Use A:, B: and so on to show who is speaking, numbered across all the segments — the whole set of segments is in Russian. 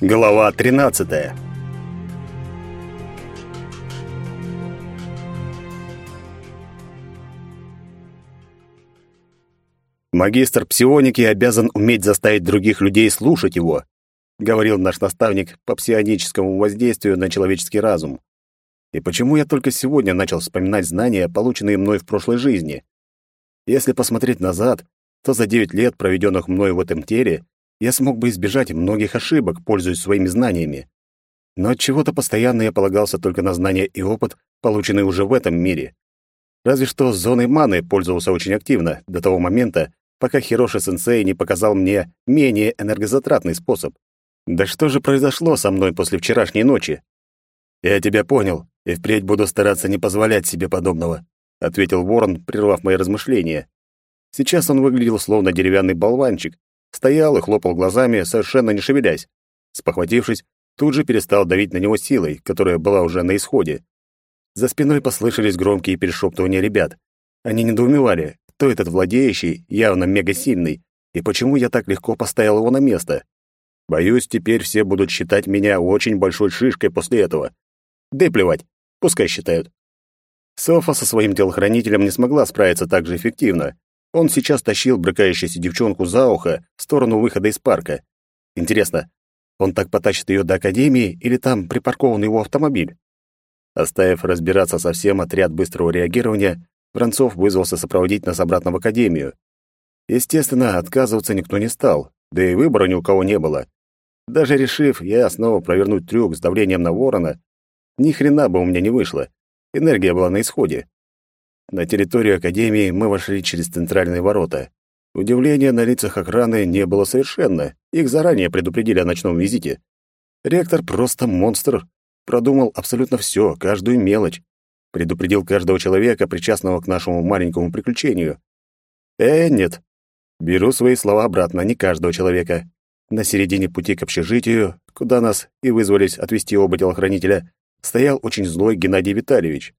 A: Глава 13. Магистр псионики обязан уметь заставить других людей слушать его, говорил наш наставник по псионическому воздействию на человеческий разум. И почему я только сегодня начал вспоминать знания, полученные мной в прошлой жизни? Если посмотреть назад, то за девять лет, проведенных мной в этом теле, я смог бы избежать многих ошибок, пользуясь своими знаниями. Но от чего-то постоянно я полагался только на знания и опыт, полученные уже в этом мире. Разве что зоной маны пользовался очень активно до того момента, пока Хироши-сенсей не показал мне менее энергозатратный способ. Да что же произошло со мной после вчерашней ночи? Я тебя понял, и впредь буду стараться не позволять себе подобного, ответил Ворон, прервав мои размышления. Сейчас он выглядел словно деревянный болванчик, стоял и хлопал глазами, совершенно не шевелясь. Спохватившись, тут же перестал давить на него силой, которая была уже на исходе. За спиной послышались громкие перешептывания ребят. Они недоумевали, кто этот владеющий, явно мегасильный, и почему я так легко поставил его на место. Боюсь, теперь все будут считать меня очень большой шишкой после этого. Да плевать, пускай считают. Софа со своим телохранителем не смогла справиться так же эффективно, он сейчас тащил брыкающуюся девчонку за ухо в сторону выхода из парка. Интересно, он так потащит ее до академии или там припаркован его автомобиль? Оставив разбираться со всем отряд быстрого реагирования, Воронцов вызвался сопроводить нас обратно в академию. Естественно, отказываться никто не стал, да и выбора ни у кого не было. Даже решив я снова провернуть трюк с давлением на ворона, ни хрена бы у меня не вышло. Энергия была на исходе. На территорию Академии мы вошли через центральные ворота. Удивления на лицах охраны не было совершенно. Их заранее предупредили о ночном визите. Ректор просто монстр. Продумал абсолютно все, каждую мелочь. Предупредил каждого человека, причастного к нашему маленькому приключению. Э, нет. Беру свои слова обратно, не каждого человека. На середине пути к общежитию, куда нас и вызвались отвезти оба телохранителя, стоял очень злой Геннадий Витальевич.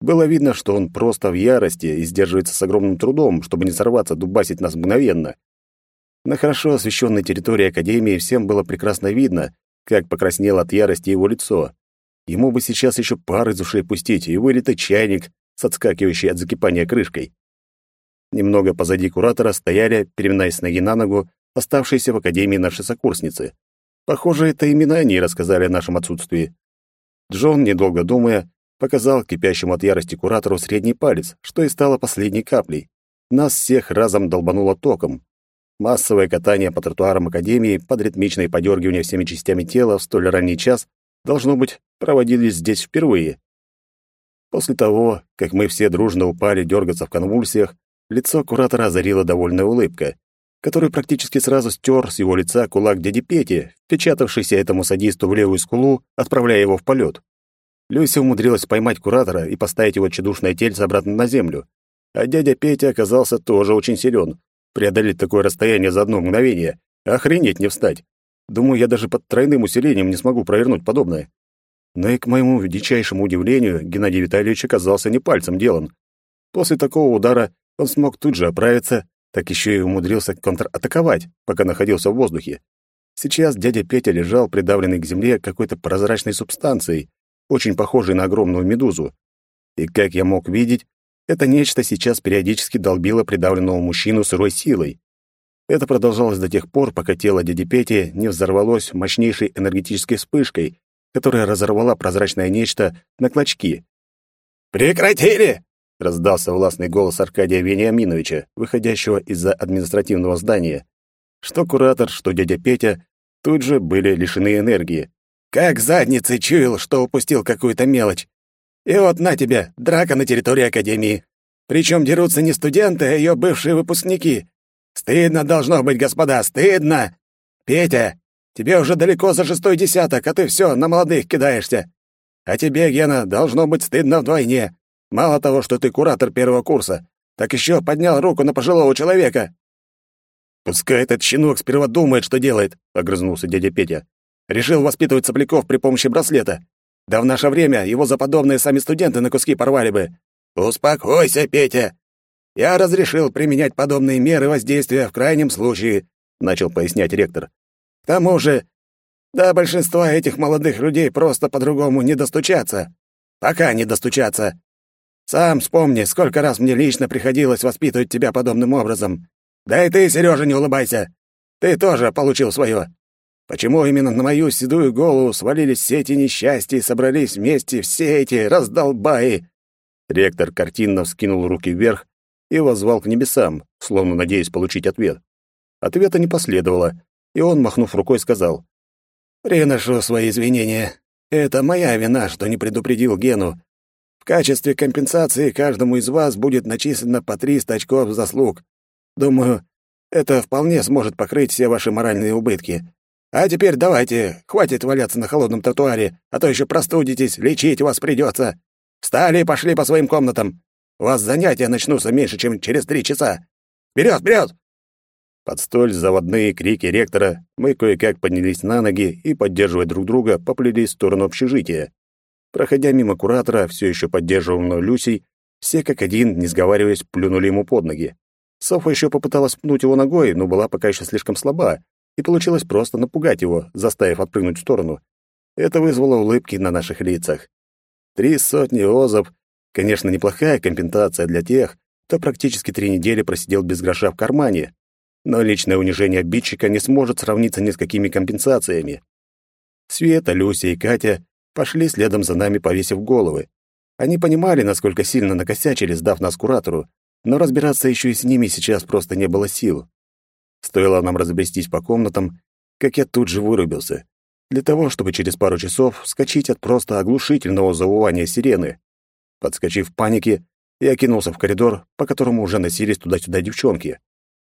A: Было видно, что он просто в ярости и сдерживается с огромным трудом, чтобы не сорваться, дубасить нас мгновенно. На хорошо освещенной территории Академии всем было прекрасно видно, как покраснело от ярости его лицо. Ему бы сейчас еще пар из ушей пустить и вылитый чайник с отскакивающей от закипания крышкой. Немного позади куратора стояли, переминаясь с ноги на ногу, оставшиеся в Академии наши сокурсницы. Похоже, это именно они рассказали о нашем отсутствии. Джон, недолго думая, показал кипящему от ярости куратору средний палец, что и стало последней каплей. Нас всех разом долбануло током. Массовое катание по тротуарам Академии под ритмичное подергивание всеми частями тела в столь ранний час, должно быть, проводились здесь впервые. После того, как мы все дружно упали дергаться в конвульсиях, лицо куратора озарила довольная улыбка, которую практически сразу стер с его лица кулак дяди Пети, впечатавшийся этому садисту в левую скулу, отправляя его в полет. Люся умудрилась поймать куратора и поставить его чудушное тельце обратно на землю. А дядя Петя оказался тоже очень силен. Преодолеть такое расстояние за одно мгновение. Охренеть не встать. Думаю, я даже под тройным усилением не смогу провернуть подобное. Но и к моему дичайшему удивлению, Геннадий Витальевич оказался не пальцем делан. После такого удара он смог тут же оправиться, так еще и умудрился контратаковать, пока находился в воздухе. Сейчас дядя Петя лежал придавленный к земле какой-то прозрачной субстанцией, очень похожий на огромную медузу. И, как я мог видеть, это нечто сейчас периодически долбило придавленного мужчину сырой силой. Это продолжалось до тех пор, пока тело дяди Пети не взорвалось мощнейшей энергетической вспышкой, которая разорвала прозрачное нечто на клочки.
B: «Прекратили!» — раздался
A: властный голос Аркадия Вениаминовича, выходящего из-за административного здания. Что куратор, что дядя Петя тут же были лишены энергии.
B: Как задницей чуял, что упустил какую-то мелочь. И вот на тебе, драка на территории Академии. Причем дерутся не студенты, а ее бывшие выпускники. Стыдно должно быть, господа, стыдно. Петя, тебе уже далеко за шестой десяток, а ты все на молодых кидаешься. А тебе, Гена, должно быть стыдно вдвойне. Мало того, что ты куратор первого курса, так еще поднял руку на пожилого человека.
A: Пускай этот щенок сперва думает, что делает, огрызнулся дядя Петя. Решил воспитывать сопляков при помощи браслета. Да в наше время его за подобные сами студенты на куски порвали бы.
B: Успокойся, Петя. Я разрешил применять подобные меры воздействия в крайнем случае, начал пояснять ректор. К тому же, До большинства этих молодых людей просто по-другому не достучаться. Пока не достучаться. Сам вспомни, сколько раз мне лично приходилось воспитывать тебя подобным образом. Да и ты, Сережа, не улыбайся. Ты тоже получил свое. Почему именно на мою седую голову свалились все эти несчастья и собрались вместе все эти раздолбаи?»
A: Ректор картинно вскинул руки вверх и воззвал к небесам, словно надеясь получить ответ. Ответа не последовало, и он, махнув рукой, сказал,
B: «Приношу свои извинения. Это моя вина, что не предупредил Гену. В качестве компенсации каждому из вас будет начислено по 300 очков заслуг. Думаю, это вполне сможет покрыть все ваши моральные убытки. А теперь давайте, хватит валяться на холодном тротуаре, а то еще простудитесь, лечить вас придется. Встали и пошли по своим комнатам. У вас занятия начнутся меньше, чем через три часа. Вперед, вперед!
A: Под столь заводные крики ректора мы кое-как поднялись на ноги и, поддерживая друг друга, поплелись в сторону общежития. Проходя мимо куратора, все еще поддерживаемого Люсей, все как один, не сговариваясь, плюнули ему под ноги. Софа еще попыталась пнуть его ногой, но была пока еще слишком слаба, и получилось просто напугать его, заставив отпрыгнуть в сторону. Это вызвало улыбки на наших лицах. Три сотни озов — конечно, неплохая компенсация для тех, кто практически три недели просидел без гроша в кармане, но личное унижение обидчика не сможет сравниться ни с какими компенсациями. Света, Люся и Катя пошли следом за нами, повесив головы. Они понимали, насколько сильно накосячили, сдав нас куратору, но разбираться еще и с ними сейчас просто не было сил. Стоило нам разбрестись по комнатам, как я тут же вырубился, для того, чтобы через пару часов вскочить от просто оглушительного завывания сирены. Подскочив в панике, я кинулся в коридор, по которому уже носились туда-сюда девчонки.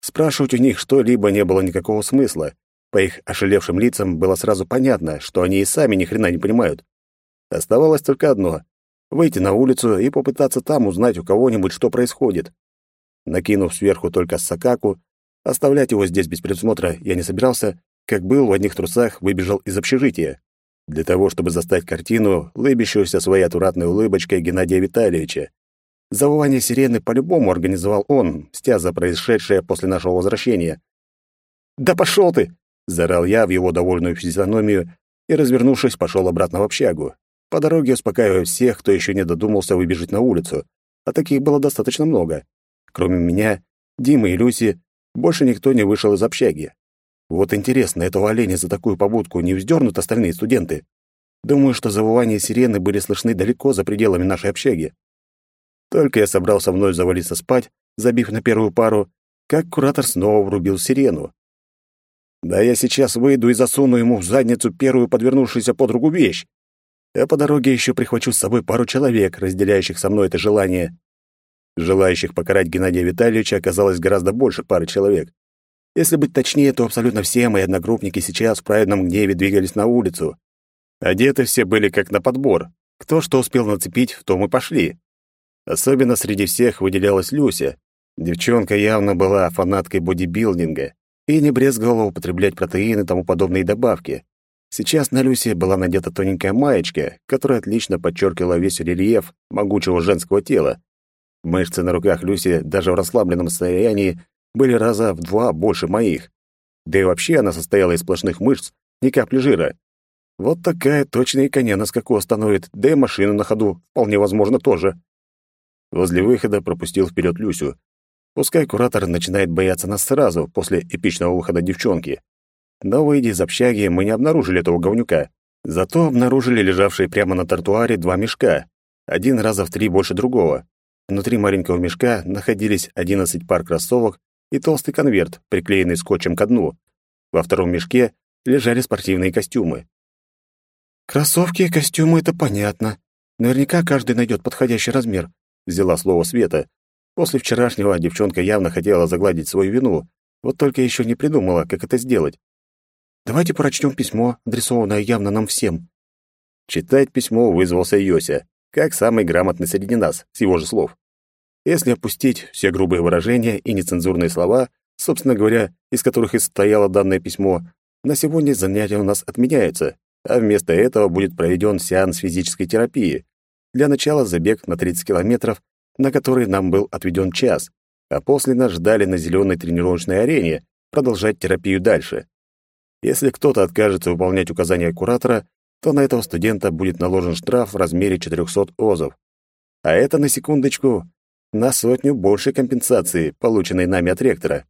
A: Спрашивать у них что-либо не было никакого смысла. По их ошалевшим лицам было сразу понятно, что они и сами ни хрена не понимают. Оставалось только одно — выйти на улицу и попытаться там узнать у кого-нибудь, что происходит. Накинув сверху только сакаку, оставлять его здесь без присмотра я не собирался, как был в одних трусах, выбежал из общежития. Для того, чтобы застать картину, лыбящуюся своей аккуратной улыбочкой Геннадия Витальевича. Завывание сирены по-любому организовал он, мстя за происшедшее после нашего возвращения. «Да пошел ты!» — заорал я в его довольную физиономию и, развернувшись, пошел обратно в общагу. По дороге успокаивая всех, кто еще не додумался выбежать на улицу, а таких было достаточно много. Кроме меня, Димы и Люси, больше никто не вышел из общаги. Вот интересно, этого оленя за такую побудку не вздернут остальные студенты? Думаю, что завывания сирены были слышны далеко за пределами нашей общаги. Только я собрался вновь завалиться спать, забив на первую пару, как куратор снова врубил сирену. Да я сейчас выйду и засуну ему в задницу первую подвернувшуюся подругу вещь. А по дороге еще прихвачу с собой пару человек, разделяющих со мной это желание. Желающих покарать Геннадия Витальевича оказалось гораздо больше пары человек. Если быть точнее, то абсолютно все мои одногруппники сейчас в праведном гневе двигались на улицу. Одеты все были как на подбор. Кто что успел нацепить, в том и пошли. Особенно среди всех выделялась Люся. Девчонка явно была фанаткой бодибилдинга и не брезговала употреблять протеины и тому подобные добавки. Сейчас на Люсе была надета тоненькая маечка, которая отлично подчеркивала весь рельеф могучего женского тела. Мышцы на руках Люси даже в расслабленном состоянии были раза в два больше моих. Да и вообще она состояла из сплошных мышц, ни капли жира. Вот такая точная коня на скаку остановит, да и машину на ходу, вполне возможно, тоже. Возле выхода пропустил вперед Люсю. Пускай куратор начинает бояться нас сразу, после эпичного выхода девчонки. Но, выйдя из общаги, мы не обнаружили этого говнюка. Зато обнаружили лежавшие прямо на тротуаре два мешка. Один раза в три больше другого. Внутри маленького мешка находились 11 пар кроссовок и толстый конверт, приклеенный скотчем к дну. Во втором мешке лежали спортивные костюмы. «Кроссовки и костюмы — это понятно. Наверняка каждый найдет подходящий размер взяла слово Света. После вчерашнего девчонка явно хотела загладить свою вину, вот только еще не придумала, как это сделать. Давайте прочтем письмо, адресованное явно нам всем. Читать письмо вызвался Йося, как самый грамотный среди нас, с его же слов. Если опустить все грубые выражения и нецензурные слова, собственно говоря, из которых и состояло данное письмо, на сегодня занятие у нас отменяется, а вместо этого будет проведен сеанс физической терапии, для начала забег на 30 километров, на который нам был отведен час, а после нас ждали на зеленой тренировочной арене продолжать терапию дальше. Если кто-то откажется выполнять указания куратора, то на этого студента будет наложен штраф в размере 400 озов. А это, на секундочку, на сотню больше компенсации, полученной нами от ректора.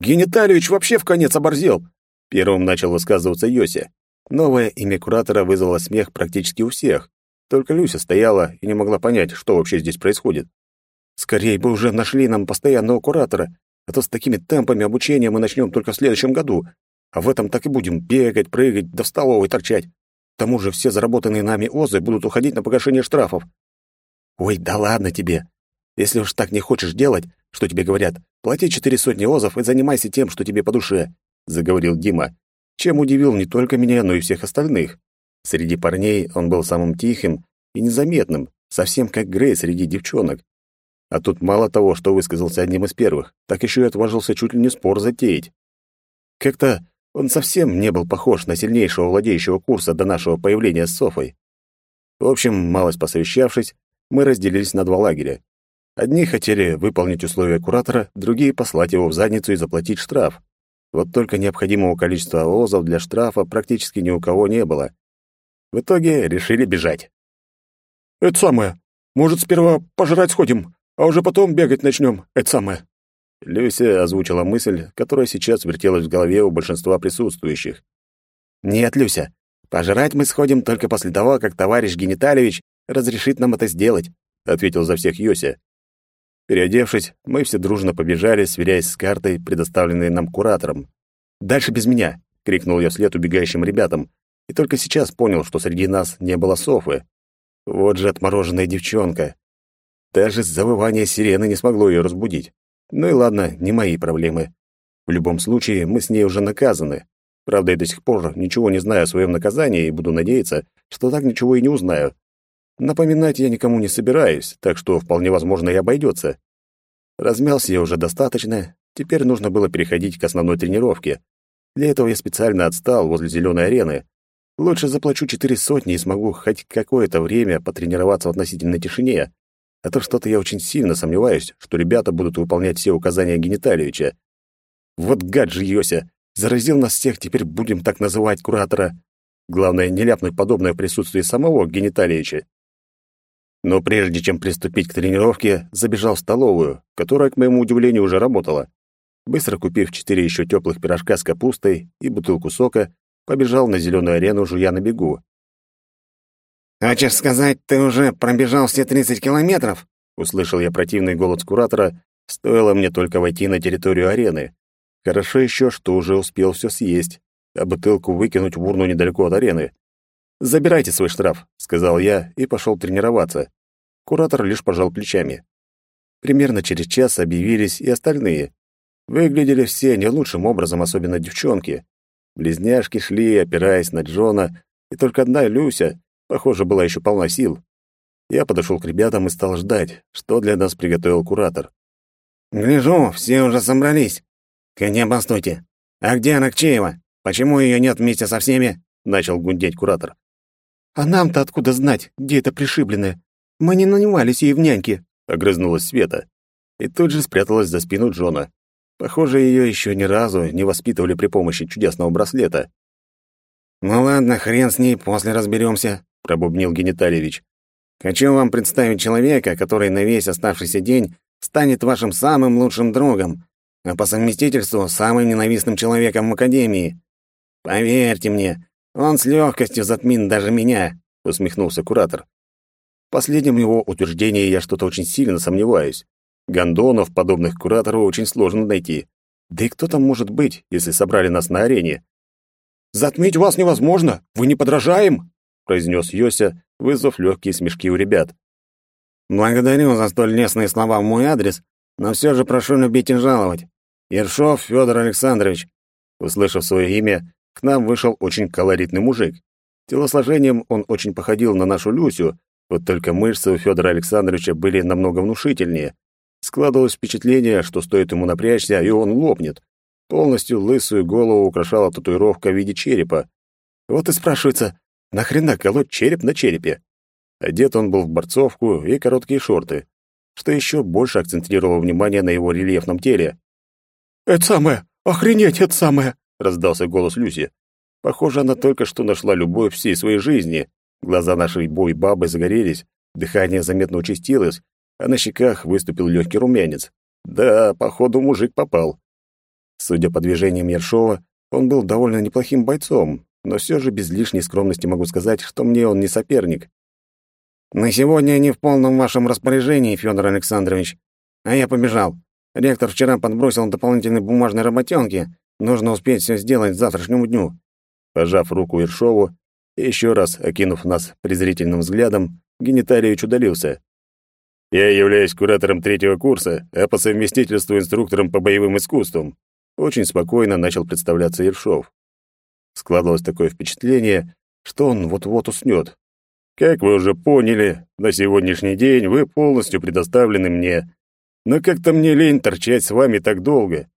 A: «Гениталиевич вообще в конец оборзел!» Первым начал высказываться Йося. Новое имя куратора вызвало смех практически у всех. Только Люся стояла и не могла понять, что вообще здесь происходит. «Скорее бы уже нашли нам постоянного куратора, а то с такими темпами обучения мы начнем только в следующем году, а в этом так и будем бегать, прыгать, да в столовой торчать. К тому же все заработанные нами озы будут уходить на погашение штрафов. Ой, да ладно тебе. Если уж так не хочешь делать, что тебе говорят, плати четыре сотни озов и занимайся тем, что тебе по душе, заговорил Дима, чем удивил не только меня, но и всех остальных. Среди парней он был самым тихим и незаметным, совсем как Грей среди девчонок. А тут мало того, что высказался одним из первых, так еще и отважился чуть ли не спор затеять. Как-то он совсем не был похож на сильнейшего владеющего курса до нашего появления с Софой. В общем, малость посовещавшись, мы разделились на два лагеря. Одни хотели выполнить условия куратора, другие — послать его в задницу и заплатить штраф. Вот только необходимого количества озов для штрафа практически ни у кого не было. В итоге решили бежать.
B: «Это самое. Может, сперва пожрать сходим, а уже потом бегать начнем. Это самое».
A: Люся озвучила мысль, которая сейчас вертелась в голове у большинства присутствующих.
C: «Нет, Люся, пожрать мы сходим только после того, как товарищ Гениталевич разрешит нам это сделать», — ответил за всех Йося.
A: Переодевшись, мы все дружно побежали, сверяясь с картой, предоставленной нам куратором. «Дальше без меня!» — крикнул я вслед убегающим ребятам, и только сейчас понял, что среди нас не было Софы. Вот же отмороженная девчонка. Даже завывание сирены не смогло ее разбудить. Ну и ладно, не мои проблемы. В любом случае, мы с ней уже наказаны. Правда, я до сих пор ничего не знаю о своем наказании и буду надеяться, что так ничего и не узнаю. Напоминать я никому не собираюсь, так что вполне возможно и обойдется. Размялся я уже достаточно, теперь нужно было переходить к основной тренировке. Для этого я специально отстал возле зеленой арены. Лучше заплачу четыре сотни и смогу хоть какое-то время потренироваться в относительной тишине, а то что-то я очень сильно сомневаюсь, что ребята будут выполнять все указания Гениталевича. Вот гад же Йося! Заразил нас всех, теперь будем так называть куратора. Главное, не ляпнуть подобное в присутствии самого Гениталевича. Но прежде чем приступить к тренировке, забежал в столовую, которая, к моему удивлению, уже работала. Быстро купив четыре еще теплых пирожка с капустой и бутылку сока, побежал на зеленую арену, жуя на бегу.
C: «Хочешь сказать, ты уже пробежал все 30 километров?»
A: Услышал я противный голос куратора, стоило мне только войти на территорию арены. Хорошо еще, что уже успел все съесть, а бутылку выкинуть в урну недалеко от арены. «Забирайте свой штраф», — сказал я и пошел тренироваться. Куратор лишь пожал плечами. Примерно через час объявились и остальные. Выглядели все не лучшим образом, особенно девчонки. Близняшки шли, опираясь на Джона, и только одна Люся, Похоже, была еще полна сил. Я подошел к ребятам и стал ждать, что для нас приготовил куратор.
C: «Гляжу, все уже собрались. Коня, постойте. А где Анакчеева? Почему ее нет вместе со всеми?» — начал гундеть куратор.
B: «А нам-то откуда знать, где это пришибленное? Мы не нанимались ей в няньки», —
A: огрызнулась Света. И тут же спряталась за спину Джона. Похоже, ее еще ни разу не воспитывали при помощи чудесного браслета.
C: «Ну ладно, хрен с ней, после разберемся пробубнил Генитальевич. Хочу вам представить человека, который на весь оставшийся день станет вашим самым лучшим другом, а по совместительству самым ненавистным человеком в академии. Поверьте мне, он с легкостью затмин даже меня, усмехнулся куратор.
A: В последнем его утверждении я что-то очень сильно сомневаюсь. Гондонов, подобных куратору, очень сложно найти. Да и кто там может быть, если собрали нас на арене?
B: «Затмить вас невозможно! Вы не подражаем!»
A: Произнес Йося, вызвав легкие смешки у ребят.
C: Благодарю за столь лестные слова в мой адрес, но все же прошу любить и жаловать. Ершов Федор Александрович.
A: Услышав свое имя, к нам вышел очень колоритный мужик. Телосложением он очень походил на нашу Люсю, вот только мышцы у Федора Александровича были намного внушительнее. Складывалось впечатление, что стоит ему напрячься, и он лопнет. Полностью лысую голову украшала татуировка в виде черепа. Вот и спрашивается, Нахрена колоть череп на черепе? Одет он был в борцовку и короткие шорты, что еще больше акцентировало внимание на его рельефном теле.
B: «Это самое! Охренеть, это самое!»
A: — раздался голос Люси. Похоже, она только что нашла любовь всей своей жизни. Глаза нашей бой-бабы загорелись, дыхание заметно участилось, а на щеках выступил легкий румянец. Да, походу, мужик попал. Судя по движениям Ершова, он был довольно неплохим бойцом, но все же без лишней скромности могу сказать, что мне он не соперник. «На сегодня они в полном вашем распоряжении, Федор Александрович. А я побежал. Ректор вчера подбросил дополнительные бумажные работенки. Нужно успеть все сделать к завтрашнему дню». Пожав руку Ершову и еще раз окинув нас презрительным взглядом, Гениталиевич удалился. «Я являюсь куратором третьего курса, а по совместительству инструктором по боевым искусствам», очень спокойно начал представляться Ершов. Складывалось такое впечатление, что он вот-вот уснет. Как вы уже поняли, на сегодняшний день вы полностью предоставлены мне. Но как-то мне лень торчать с вами так долго.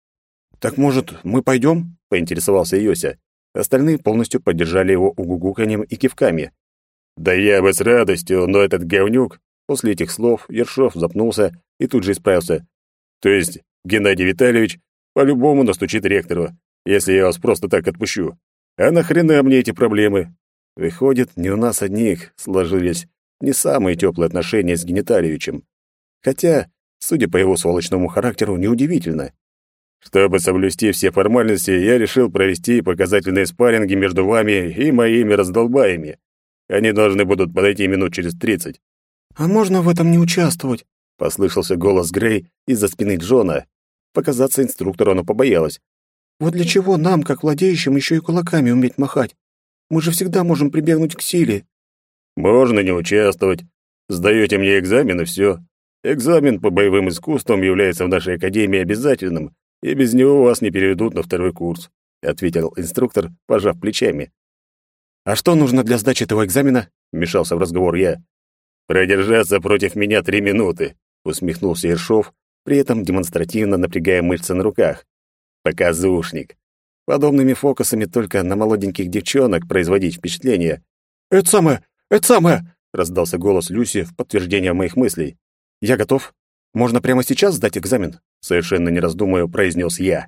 A: Так, может, мы пойдем? поинтересовался Йося. Остальные полностью поддержали его угугуканьем и кивками. Да я бы с радостью, но этот говнюк... После этих слов Ершов запнулся и тут же исправился. То есть Геннадий Витальевич по-любому настучит ректору, если я вас просто так отпущу. А нахрена мне эти проблемы? Выходит, не у нас одних сложились не самые теплые отношения с Гениталиевичем. Хотя, судя по его сволочному характеру, неудивительно. Чтобы соблюсти все формальности, я решил провести показательные спарринги между вами и моими раздолбаями. Они должны будут подойти минут через тридцать.
B: «А можно в этом не участвовать?»
A: — послышался голос Грей из-за спины Джона. Показаться инструктору она побоялась.
B: Вот для чего нам, как владеющим, еще и кулаками уметь махать? Мы же всегда можем прибегнуть к силе.
A: Можно не участвовать. Сдаете мне экзамен, и все. Экзамен по боевым искусствам является в нашей академии обязательным, и без него вас не переведут на второй курс, ответил инструктор, пожав плечами. А что нужно для сдачи этого экзамена? вмешался в разговор я. Продержаться против меня три минуты, усмехнулся Ершов, при этом демонстративно напрягая мышцы на руках. Показушник. Подобными фокусами только на молоденьких девчонок производить впечатление.
B: «Это самое! Это самое!»
A: — раздался голос Люси в подтверждение моих мыслей. «Я готов. Можно прямо сейчас сдать экзамен?» — совершенно не раздумывая произнес я.